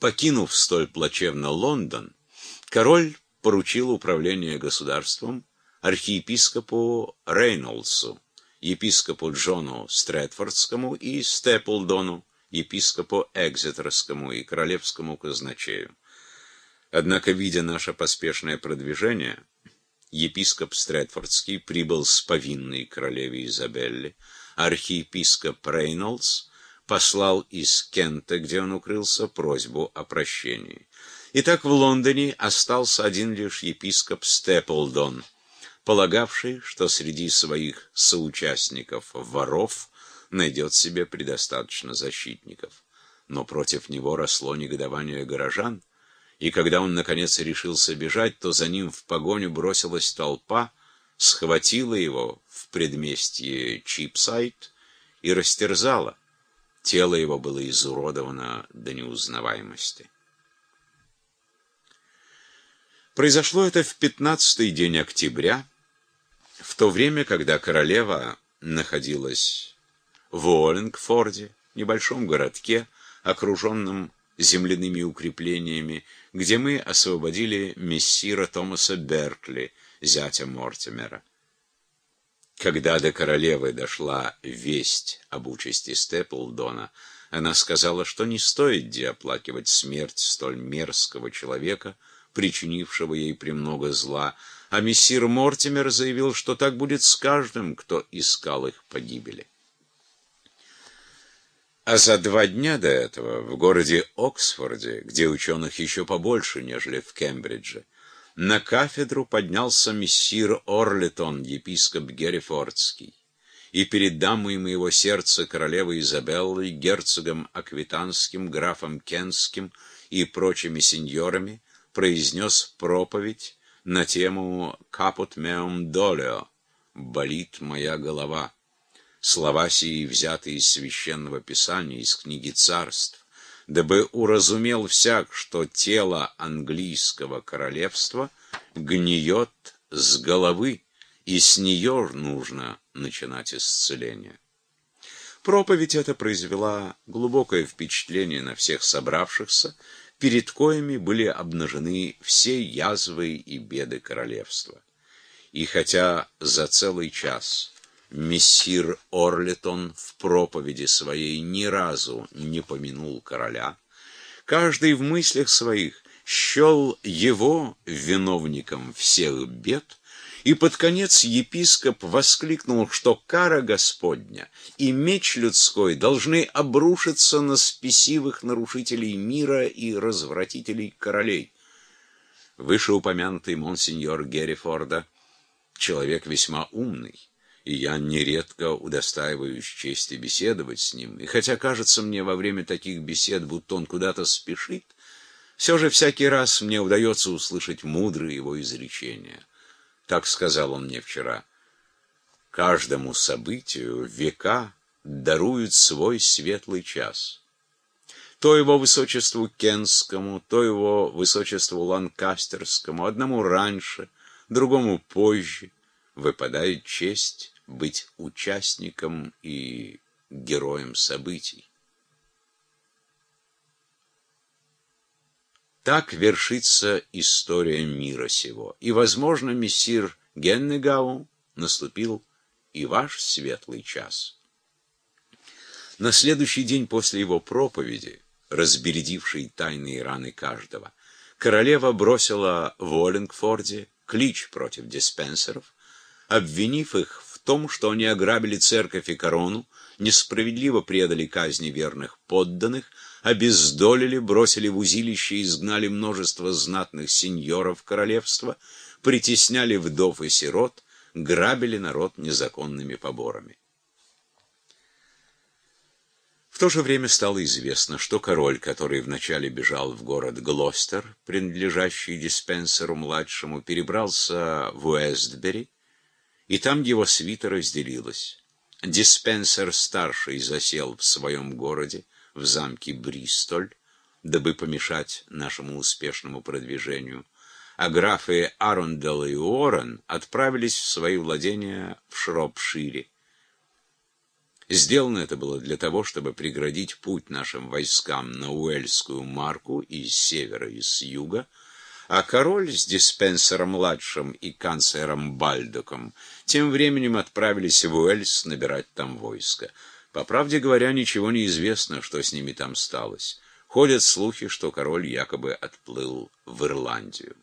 Покинув столь плачевно Лондон, король поручил управление государством архиепископу Рейнольдсу, епископу Джону Стрэдфордскому и Степлдону, епископу Экзетерскому и королевскому казначею. Однако, видя наше поспешное продвижение, епископ Стрэдфордский прибыл с повинной королеве Изабелле, архиепископ Рейнольдс послал из Кента, где он укрылся, просьбу о прощении. Итак, в Лондоне остался один лишь епископ Степлдон, полагавший, что среди своих соучастников воров найдет себе предостаточно защитников. Но против него росло негодование горожан, и когда он, наконец, решился бежать, то за ним в погоню бросилась толпа, схватила его в предместье Чипсайт и растерзала. Тело его было изуродовано до неузнаваемости. Произошло это в пятнадцатый день октября, в то время, когда королева находилась в Уоллингфорде, небольшом городке, окруженном земляными укреплениями, где мы освободили мессира Томаса Беркли, зятя Мортимера. Когда до королевы дошла весть об участи Степлдона, она сказала, что не стоит где оплакивать смерть столь мерзкого человека, причинившего ей премного зла, а мессир Мортимер заявил, что так будет с каждым, кто искал их погибели. А за два дня до этого в городе Оксфорде, где ученых еще побольше, нежели в Кембридже, на кафедру поднялся мессир Орлитон, епископ Геррифордский, и перед дамой моего сердца королевой Изабеллой, герцогом Аквитанским, графом Кенским и прочими сеньорами произнес проповедь на тему «Капут меум долео» — «Болит моя голова». Слова сии взяты из священного писания, из книги царств, дабы уразумел всяк, что тело английского королевства гниет с головы, и с нее нужно начинать исцеление. Проповедь эта произвела глубокое впечатление на всех собравшихся, перед коями были обнажены все язвы и беды королевства. И хотя за целый час мессир Орлетон в проповеди своей ни разу не помянул короля, каждый в мыслях своих счел его виновником всех бед, и под конец епископ воскликнул, что кара Господня и меч людской должны обрушиться на спесивых нарушителей мира и развратителей королей. Вышеупомянутый монсеньор Геррифорда, человек весьма умный, и я нередко удостаиваюсь чести беседовать с ним. И хотя кажется мне во время таких бесед, будто он куда-то спешит, все же всякий раз мне удается услышать мудрые его изречения. Так сказал он мне вчера. Каждому событию века даруют свой светлый час. То его высочеству Кенскому, то его высочеству Ланкастерскому, одному раньше, другому позже, выпадает честь быть участником и героем событий. Так вершится история мира сего. И, возможно, мессир Геннегау наступил и ваш светлый час. На следующий день после его проповеди, разбередившей тайные раны каждого, королева бросила в Уоллингфорде клич против диспенсеров, обвинив их в том, что они ограбили церковь и корону, несправедливо предали казни верных подданных, обездолили, бросили в узилище и изгнали множество знатных сеньоров королевства, притесняли вдов и сирот, грабили народ незаконными поборами. В то же время стало известно, что король, который вначале бежал в город Глостер, принадлежащий диспенсеру-младшему, перебрался в Уэстбери, и там его свита разделилась. Диспенсер-старший засел в своем городе, в замке Бристоль, дабы помешать нашему успешному продвижению, а графы Арундел и Уоррен отправились в свои владения в Шропшире. Сделано это было для того, чтобы преградить путь нашим войскам на Уэльскую марку и с севера, и с юга, а король с Диспенсером-младшим и канцлером Бальдоком тем временем отправились в Уэльс набирать там войско. По правде говоря, ничего не известно, что с ними там сталось. Ходят слухи, что король якобы отплыл в Ирландию.